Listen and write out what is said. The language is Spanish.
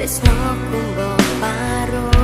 Tres no comparo.